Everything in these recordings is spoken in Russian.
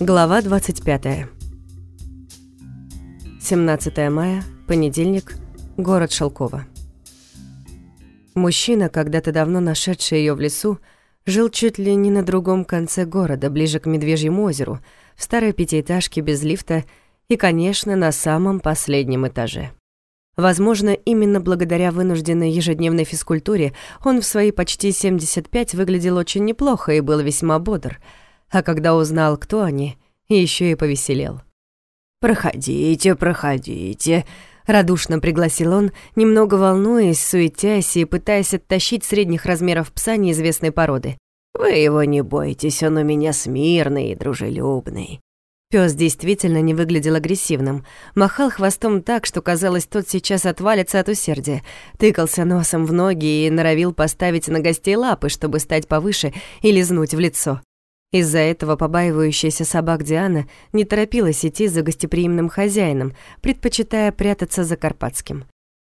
Глава 25. 17 мая, понедельник, город Шелково. Мужчина, когда-то давно нашедший ее в лесу, жил чуть ли не на другом конце города, ближе к Медвежьему озеру, в старой пятиэтажке без лифта и, конечно, на самом последнем этаже. Возможно, именно благодаря вынужденной ежедневной физкультуре он в свои почти 75 выглядел очень неплохо и был весьма бодр, а когда узнал, кто они, еще и повеселел. «Проходите, проходите», — радушно пригласил он, немного волнуясь, суетясь и пытаясь оттащить средних размеров пса неизвестной породы. «Вы его не бойтесь, он у меня смирный и дружелюбный». Пёс действительно не выглядел агрессивным. Махал хвостом так, что казалось, тот сейчас отвалится от усердия. Тыкался носом в ноги и норовил поставить на гостей лапы, чтобы стать повыше и лизнуть в лицо. Из-за этого побаивающаяся собак Диана не торопилась идти за гостеприимным хозяином, предпочитая прятаться за Карпатским.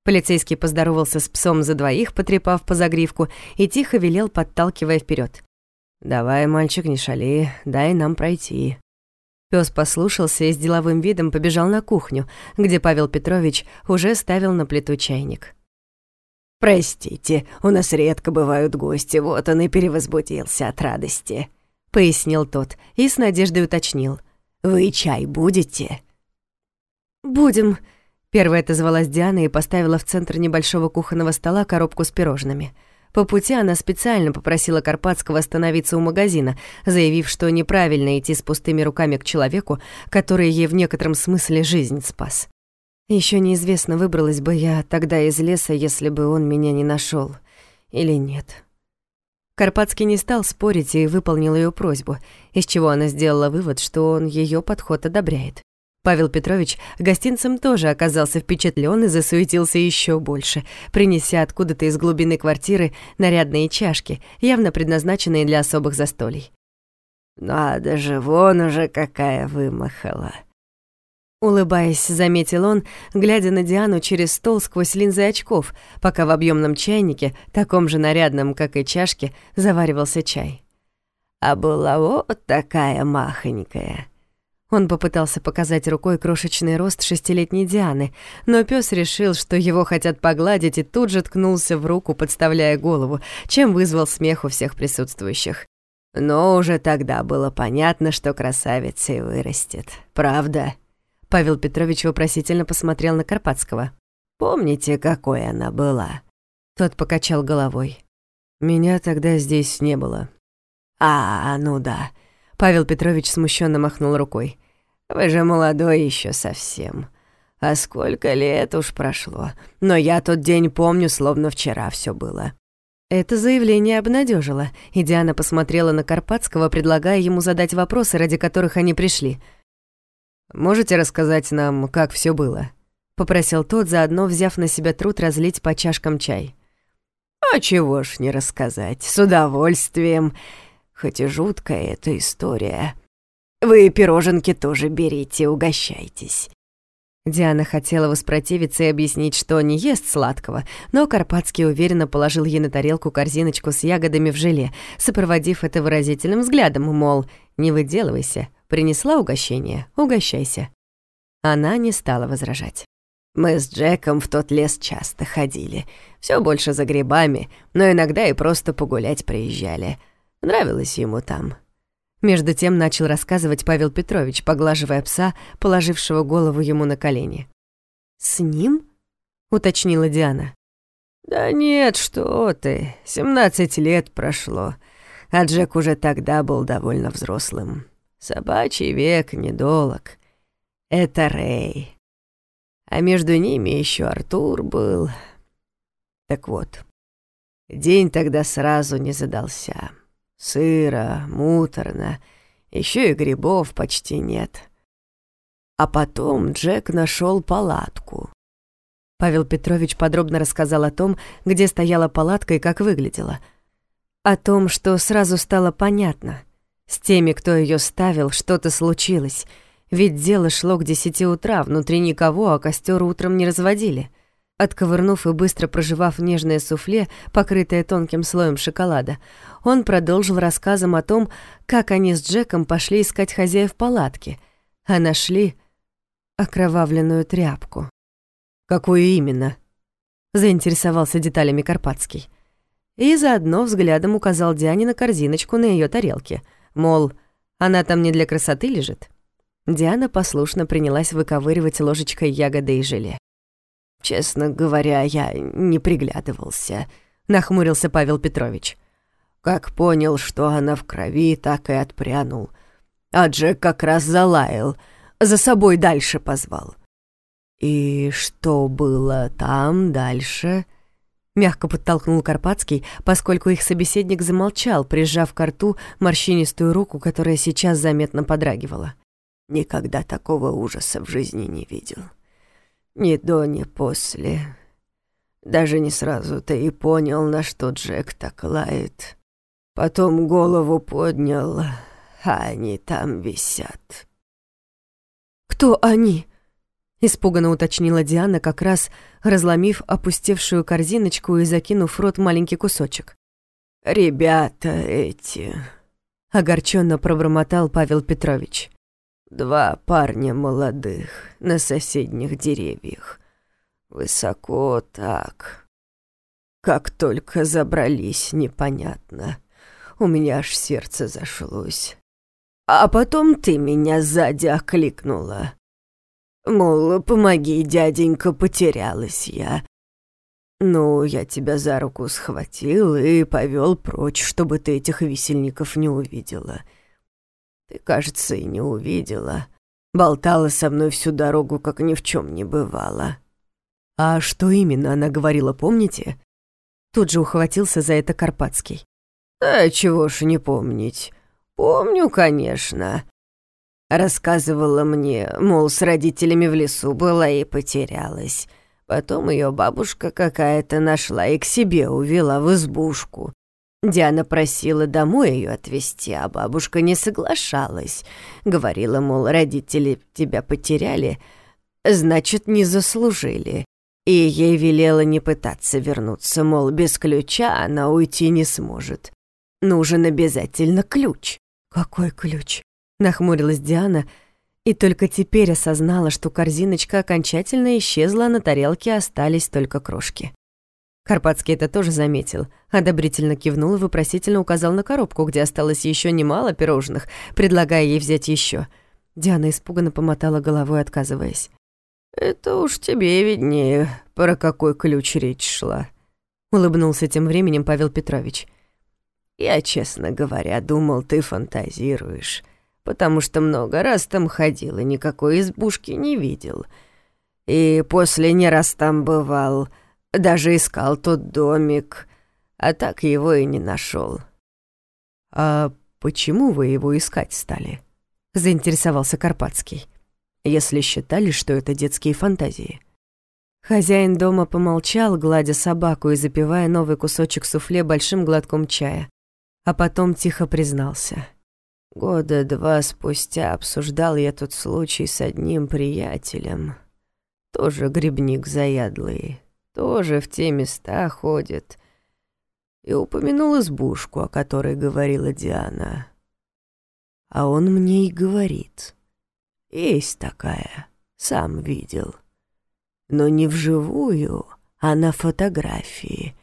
Полицейский поздоровался с псом за двоих, потрепав по загривку, и тихо велел, подталкивая вперед: «Давай, мальчик, не шали, дай нам пройти». Пёс послушался и с деловым видом побежал на кухню, где Павел Петрович уже ставил на плиту чайник. «Простите, у нас редко бывают гости, вот он и перевозбудился от радости», — пояснил тот и с надеждой уточнил. «Вы чай будете?» «Будем», — первая отозвалась Диана и поставила в центр небольшого кухонного стола коробку с пирожными — по пути она специально попросила Карпатского остановиться у магазина, заявив, что неправильно идти с пустыми руками к человеку, который ей в некотором смысле жизнь спас. Еще неизвестно, выбралась бы я тогда из леса, если бы он меня не нашел, или нет. Карпатский не стал спорить и выполнил ее просьбу, из чего она сделала вывод, что он ее подход одобряет. Павел Петрович гостинцем тоже оказался впечатлен и засуетился еще больше, принеся откуда-то из глубины квартиры нарядные чашки, явно предназначенные для особых застолий. «Надо же, вон уже какая вымахала!» Улыбаясь, заметил он, глядя на Диану через стол сквозь линзы очков, пока в объемном чайнике, таком же нарядном, как и чашки, заваривался чай. «А была вот такая махонькая!» Он попытался показать рукой крошечный рост шестилетней Дианы, но пес решил, что его хотят погладить, и тут же ткнулся в руку, подставляя голову, чем вызвал смех у всех присутствующих. Но уже тогда было понятно, что красавица и вырастет. Правда? Павел Петрович вопросительно посмотрел на Карпатского. Помните, какой она была? Тот покачал головой. Меня тогда здесь не было. А, ну да. Павел Петрович смущенно махнул рукой. Вы же молодой еще совсем. А сколько лет уж прошло. Но я тот день помню, словно вчера все было». Это заявление обнадежило, и Диана посмотрела на Карпатского, предлагая ему задать вопросы, ради которых они пришли. «Можете рассказать нам, как все было?» — попросил тот, заодно взяв на себя труд разлить по чашкам чай. «А чего ж не рассказать, с удовольствием. Хоть и жуткая эта история». Вы пироженки тоже берите, угощайтесь». Диана хотела воспротивиться и объяснить, что не ест сладкого, но Карпатский уверенно положил ей на тарелку корзиночку с ягодами в желе, сопроводив это выразительным взглядом, мол, «Не выделывайся, принесла угощение, угощайся». Она не стала возражать. «Мы с Джеком в тот лес часто ходили. Все больше за грибами, но иногда и просто погулять приезжали. Нравилось ему там. Между тем начал рассказывать Павел Петрович, поглаживая пса, положившего голову ему на колени. «С ним?» — уточнила Диана. «Да нет, что ты, семнадцать лет прошло, а Джек уже тогда был довольно взрослым. Собачий век недолог. Это Рэй. А между ними еще Артур был. Так вот, день тогда сразу не задался». Сыро, муторно, еще и грибов почти нет. А потом Джек нашел палатку. Павел Петрович подробно рассказал о том, где стояла палатка и как выглядела. О том, что сразу стало понятно. С теми, кто ее ставил, что-то случилось. Ведь дело шло к десяти утра, внутри никого, а костер утром не разводили. Отковырнув и быстро проживав нежное суфле, покрытое тонким слоем шоколада, он продолжил рассказом о том, как они с Джеком пошли искать хозяев палатки, а нашли окровавленную тряпку. «Какую именно?» — заинтересовался деталями Карпатский. И заодно взглядом указал Диане на корзиночку на ее тарелке, мол, она там не для красоты лежит. Диана послушно принялась выковыривать ложечкой ягоды и желе. «Честно говоря, я не приглядывался», — нахмурился Павел Петрович. Как понял, что она в крови, так и отпрянул. А Джек как раз залаял, за собой дальше позвал. «И что было там дальше?» Мягко подтолкнул Карпатский, поскольку их собеседник замолчал, прижав к рту морщинистую руку, которая сейчас заметно подрагивала. Никогда такого ужаса в жизни не видел. Ни до, ни после. Даже не сразу-то и понял, на что Джек так лает. Потом голову поднял, а они там висят. «Кто они?» — испуганно уточнила Диана, как раз разломив опустевшую корзиночку и закинув в рот маленький кусочек. «Ребята эти...» — огорченно пробормотал Павел Петрович. Два парня молодых на соседних деревьях. Высоко так. Как только забрались, непонятно. У меня аж сердце зашлось. А потом ты меня сзади окликнула. Мол, помоги, дяденька, потерялась я. Ну, я тебя за руку схватил и повел прочь, чтобы ты этих висельников не увидела. — ты, кажется, и не увидела. Болтала со мной всю дорогу, как ни в чем не бывало. А что именно она говорила, помните? Тут же ухватился за это Карпатский. А чего ж не помнить. Помню, конечно. Рассказывала мне, мол, с родителями в лесу была и потерялась. Потом ее бабушка какая-то нашла и к себе увела в избушку. Диана просила домой ее отвезти, а бабушка не соглашалась. Говорила, мол, родители тебя потеряли, значит, не заслужили. И ей велела не пытаться вернуться, мол, без ключа она уйти не сможет. Нужен обязательно ключ. «Какой ключ?» — нахмурилась Диана, и только теперь осознала, что корзиночка окончательно исчезла, а на тарелке остались только крошки. Карпатский это тоже заметил, одобрительно кивнул и вопросительно указал на коробку, где осталось еще немало пирожных, предлагая ей взять еще. Диана испуганно помотала головой, отказываясь. «Это уж тебе виднее, про какой ключ речь шла», — улыбнулся тем временем Павел Петрович. «Я, честно говоря, думал, ты фантазируешь, потому что много раз там ходил и никакой избушки не видел. И после не раз там бывал...» Даже искал тот домик, а так его и не нашел. «А почему вы его искать стали?» — заинтересовался Карпатский. «Если считали, что это детские фантазии». Хозяин дома помолчал, гладя собаку и запивая новый кусочек суфле большим глотком чая, а потом тихо признался. «Года два спустя обсуждал я тот случай с одним приятелем, тоже грибник заядлый, тоже в те места ходит. И упомянул избушку, о которой говорила Диана. А он мне и говорит. Есть такая, сам видел. Но не вживую, а на фотографии.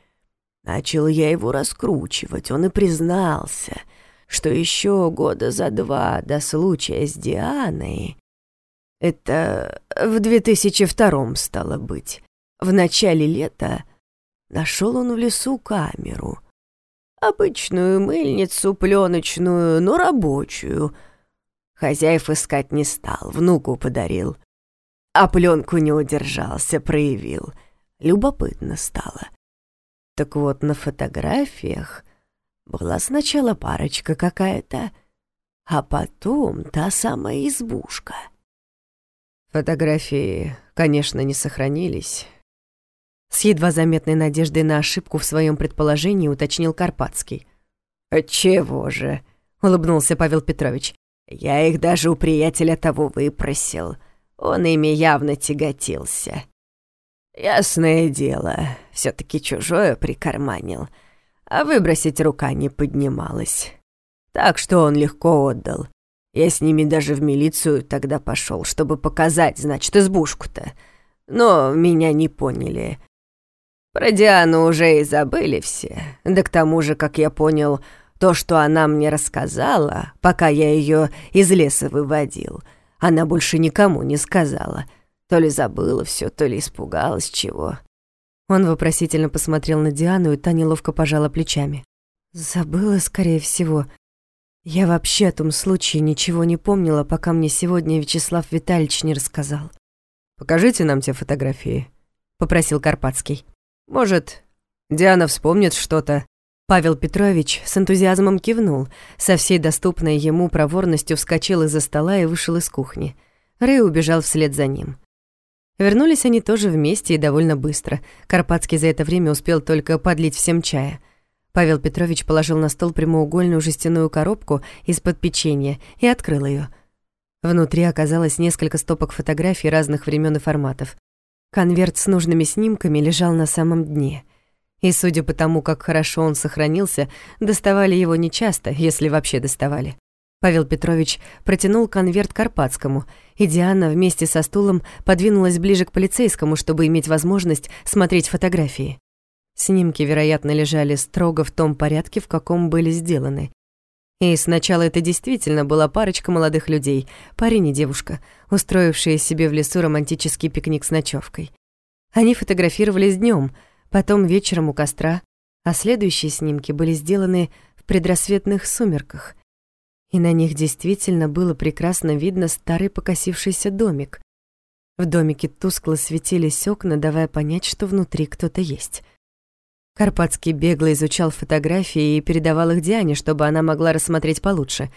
Начал я его раскручивать, он и признался, что еще года за два до случая с Дианой... Это в 2002 стало быть в начале лета нашел он в лесу камеру. Обычную мыльницу пленочную, но рабочую. Хозяев искать не стал, внуку подарил. А пленку не удержался, проявил. Любопытно стало. Так вот, на фотографиях была сначала парочка какая-то, а потом та самая избушка. Фотографии, конечно, не сохранились, с едва заметной надеждой на ошибку в своем предположении уточнил Карпатский. «Чего же?» — улыбнулся Павел Петрович. «Я их даже у приятеля того выпросил. Он ими явно тяготился». Ясное дело, все таки чужое прикарманил, а выбросить рука не поднималась. Так что он легко отдал. Я с ними даже в милицию тогда пошел, чтобы показать, значит, избушку-то. Но меня не поняли. Про Диану уже и забыли все. Да к тому же, как я понял, то, что она мне рассказала, пока я ее из леса выводил, она больше никому не сказала. То ли забыла все, то ли испугалась чего. Он вопросительно посмотрел на Диану, и та неловко пожала плечами. «Забыла, скорее всего. Я вообще о том случае ничего не помнила, пока мне сегодня Вячеслав Витальевич не рассказал». «Покажите нам те фотографии», — попросил Карпатский. «Может, Диана вспомнит что-то». Павел Петрович с энтузиазмом кивнул, со всей доступной ему проворностью вскочил из-за стола и вышел из кухни. Рэй убежал вслед за ним. Вернулись они тоже вместе и довольно быстро. Карпатский за это время успел только подлить всем чая. Павел Петрович положил на стол прямоугольную жестяную коробку из-под печенья и открыл ее. Внутри оказалось несколько стопок фотографий разных времен и форматов. Конверт с нужными снимками лежал на самом дне. И судя по тому, как хорошо он сохранился, доставали его нечасто, если вообще доставали. Павел Петрович протянул конверт Карпатскому, и Диана вместе со стулом подвинулась ближе к полицейскому, чтобы иметь возможность смотреть фотографии. Снимки, вероятно, лежали строго в том порядке, в каком были сделаны. И сначала это действительно была парочка молодых людей, парень и девушка, устроившие себе в лесу романтический пикник с ночевкой. Они фотографировались днем, потом вечером у костра, а следующие снимки были сделаны в предрассветных сумерках. И на них действительно было прекрасно видно старый покосившийся домик. В домике тускло светились окна, давая понять, что внутри кто-то есть. Карпатский бегло изучал фотографии и передавал их Диане, чтобы она могла рассмотреть получше.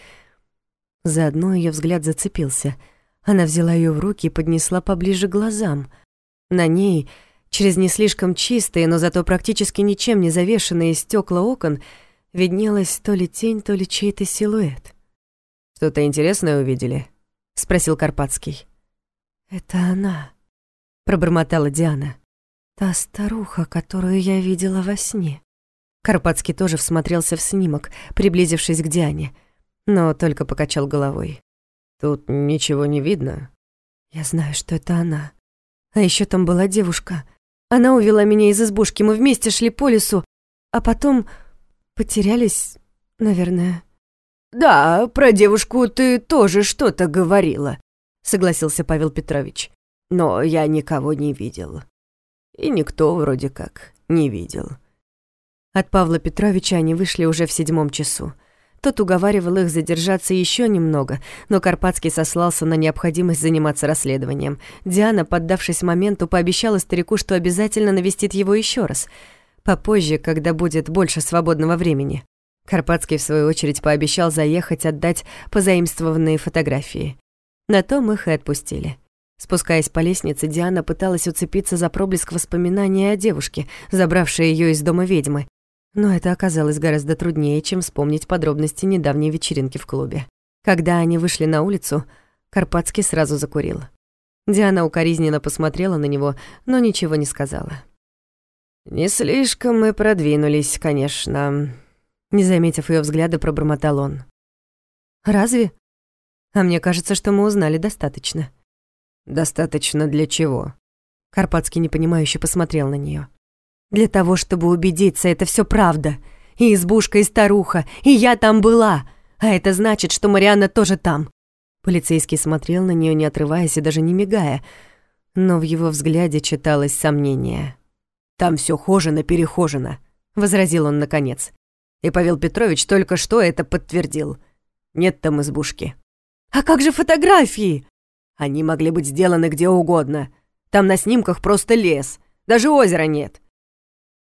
Заодно ее взгляд зацепился. Она взяла ее в руки и поднесла поближе к глазам. На ней, через не слишком чистые, но зато практически ничем не завешенные стекла окон, виднелась то ли тень, то ли чей-то силуэт. «Что-то интересное увидели?» — спросил Карпатский. «Это она», — пробормотала Диана. Та старуха, которую я видела во сне. Карпатский тоже всмотрелся в снимок, приблизившись к Диане, но только покачал головой. Тут ничего не видно. Я знаю, что это она. А еще там была девушка. Она увела меня из избушки, мы вместе шли по лесу, а потом потерялись, наверное. Да, про девушку ты тоже что-то говорила, согласился Павел Петрович. Но я никого не видел. И никто вроде как не видел. От Павла Петровича они вышли уже в седьмом часу. Тот уговаривал их задержаться еще немного, но Карпатский сослался на необходимость заниматься расследованием. Диана, поддавшись моменту, пообещала старику, что обязательно навестит его еще раз. Попозже, когда будет больше свободного времени. Карпатский, в свою очередь, пообещал заехать отдать позаимствованные фотографии. На том их и отпустили. Спускаясь по лестнице, Диана пыталась уцепиться за проблеск воспоминаний о девушке, забравшей ее из дома ведьмы. Но это оказалось гораздо труднее, чем вспомнить подробности недавней вечеринки в клубе. Когда они вышли на улицу, Карпатский сразу закурил. Диана укоризненно посмотрела на него, но ничего не сказала. «Не слишком мы продвинулись, конечно», — не заметив ее взгляда, пробормотал он. «Разве? А мне кажется, что мы узнали достаточно». «Достаточно для чего?» Карпатский непонимающе посмотрел на нее. «Для того, чтобы убедиться, это все правда. И избушка, и старуха, и я там была. А это значит, что Марианна тоже там». Полицейский смотрел на нее, не отрываясь и даже не мигая, но в его взгляде читалось сомнение. «Там все хожено-перехожено», — возразил он наконец. И Павел Петрович только что это подтвердил. Нет там избушки. «А как же фотографии?» Они могли быть сделаны где угодно. Там на снимках просто лес. Даже озера нет.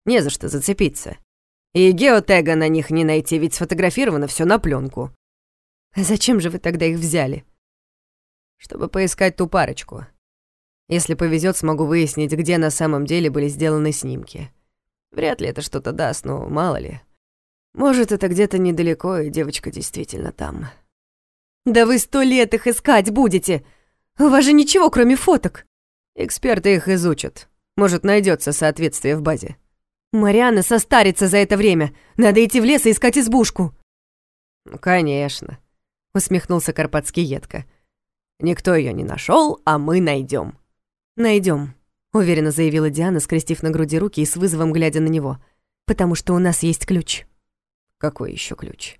Не за что зацепиться. И геотега на них не найти, ведь сфотографировано все на пленку. А зачем же вы тогда их взяли? Чтобы поискать ту парочку. Если повезет, смогу выяснить, где на самом деле были сделаны снимки. Вряд ли это что-то даст, но мало ли. Может, это где-то недалеко, и девочка действительно там. «Да вы сто лет их искать будете!» У вас же ничего, кроме фоток. Эксперты их изучат. Может, найдется соответствие в базе. Марианна состарится за это время. Надо идти в лес и искать избушку. Конечно, усмехнулся Карпатский едко. Никто ее не нашел, а мы найдем. Найдем, уверенно заявила Диана, скрестив на груди руки и с вызовом глядя на него. Потому что у нас есть ключ. Какой еще ключ?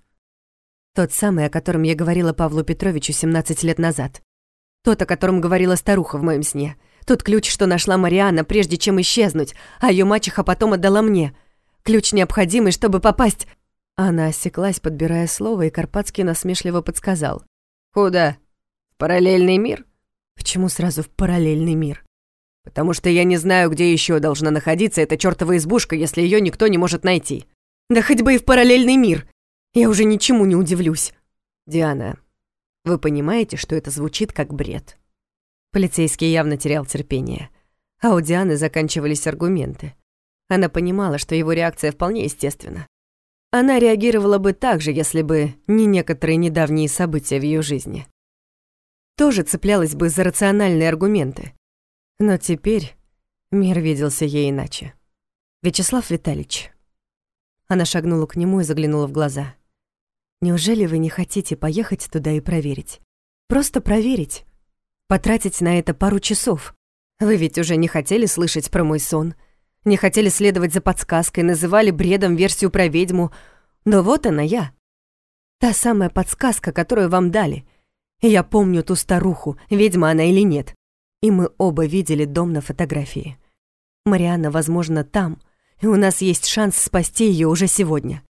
Тот самый, о котором я говорила Павлу Петровичу 17 лет назад. Тот, о котором говорила старуха в моем сне. Тот ключ, что нашла Марианна, прежде чем исчезнуть, а ее мачеха потом отдала мне. Ключ необходимый, чтобы попасть... Она осеклась, подбирая слово, и Карпатский насмешливо подсказал. «Куда? В параллельный мир?» «Почему сразу в параллельный мир?» «Потому что я не знаю, где еще должна находиться эта чертова избушка, если ее никто не может найти». «Да хоть бы и в параллельный мир!» Я уже ничему не удивлюсь. Диана, вы понимаете, что это звучит как бред? Полицейский явно терял терпение. А у Дианы заканчивались аргументы. Она понимала, что его реакция вполне естественна. Она реагировала бы так же, если бы не некоторые недавние события в ее жизни. Тоже цеплялась бы за рациональные аргументы. Но теперь мир виделся ей иначе. «Вячеслав Витальевич». Она шагнула к нему и заглянула в глаза. Неужели вы не хотите поехать туда и проверить? Просто проверить. Потратить на это пару часов. Вы ведь уже не хотели слышать про мой сон. Не хотели следовать за подсказкой, называли бредом версию про ведьму. Но вот она я. Та самая подсказка, которую вам дали. Я помню ту старуху, ведьма она или нет. И мы оба видели дом на фотографии. Марианна, возможно, там, и у нас есть шанс спасти ее уже сегодня.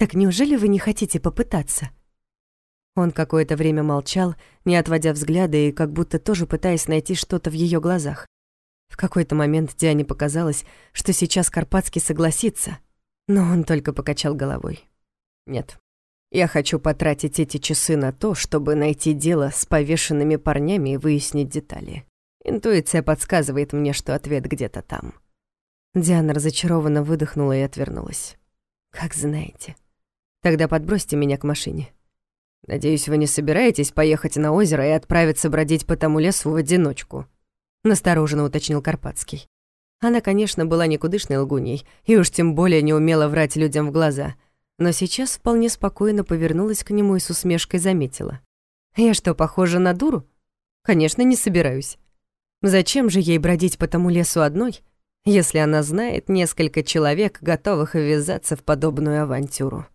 Так неужели вы не хотите попытаться?» Он какое-то время молчал, не отводя взгляда и как будто тоже пытаясь найти что-то в ее глазах. В какой-то момент Диане показалось, что сейчас Карпатский согласится, но он только покачал головой. «Нет, я хочу потратить эти часы на то, чтобы найти дело с повешенными парнями и выяснить детали. Интуиция подсказывает мне, что ответ где-то там». Диана разочарованно выдохнула и отвернулась. «Как знаете». Тогда подбросьте меня к машине. Надеюсь, вы не собираетесь поехать на озеро и отправиться бродить по тому лесу в одиночку?» Настороженно уточнил Карпатский. Она, конечно, была никудышной лгуней, и уж тем более не умела врать людям в глаза, но сейчас вполне спокойно повернулась к нему и с усмешкой заметила. «Я что, похожа на дуру? Конечно, не собираюсь. Зачем же ей бродить по тому лесу одной, если она знает несколько человек, готовых ввязаться в подобную авантюру?»